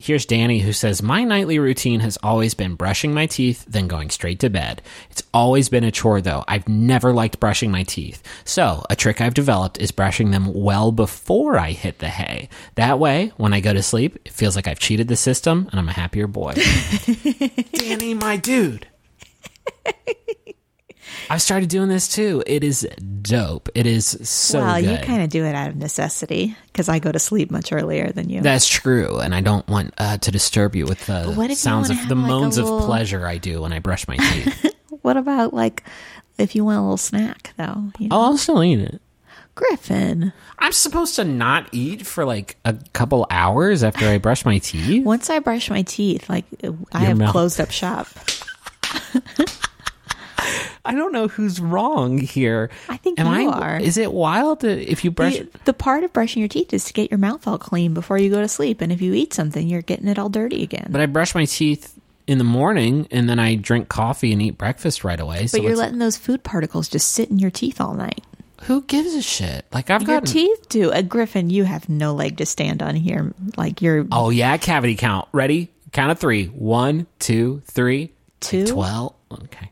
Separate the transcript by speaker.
Speaker 1: Here's Danny who says, My nightly routine has always been brushing my teeth, then going straight to bed. It's always been a chore though. I've never liked brushing my teeth. So, a trick I've developed is brushing them well before I hit the hay. That way, when I go to sleep, it feels like I've cheated the system and I'm a happier boy. Danny, my dude. I've started doing this too. It is dope. It is so
Speaker 2: well,
Speaker 1: good.
Speaker 2: you kind of do it out of necessity because I go to sleep much earlier than you.
Speaker 1: That's true, and I don't want uh, to disturb you with the
Speaker 2: what
Speaker 1: sounds of the
Speaker 2: like,
Speaker 1: moans
Speaker 2: little-
Speaker 1: of pleasure I do when I brush my teeth.
Speaker 2: what about like if you want a little snack though? You know?
Speaker 1: oh, I'll still eat it.
Speaker 2: Griffin.
Speaker 1: I'm supposed to not eat for like a couple hours after I brush my teeth.
Speaker 2: Once I brush my teeth, like I
Speaker 1: Your
Speaker 2: have
Speaker 1: mouth-
Speaker 2: closed up shop.
Speaker 1: I don't know who's wrong here.
Speaker 2: I think
Speaker 1: Am
Speaker 2: you
Speaker 1: I,
Speaker 2: are.
Speaker 1: Is it wild to, if you brush?
Speaker 2: The, the part of brushing your teeth is to get your mouth all clean before you go to sleep. And if you eat something, you're getting it all dirty again.
Speaker 1: But I brush my teeth in the morning, and then I drink coffee and eat breakfast right away. So
Speaker 2: But you're letting those food particles just sit in your teeth all night.
Speaker 1: who gives a shit? Like I've
Speaker 2: Your
Speaker 1: got.
Speaker 2: teeth do. A Griffin, you have no leg to stand on here. Like you're
Speaker 1: Oh yeah, cavity count. Ready? Count of three. One, two, three.
Speaker 2: Two?
Speaker 1: Twelve. Okay.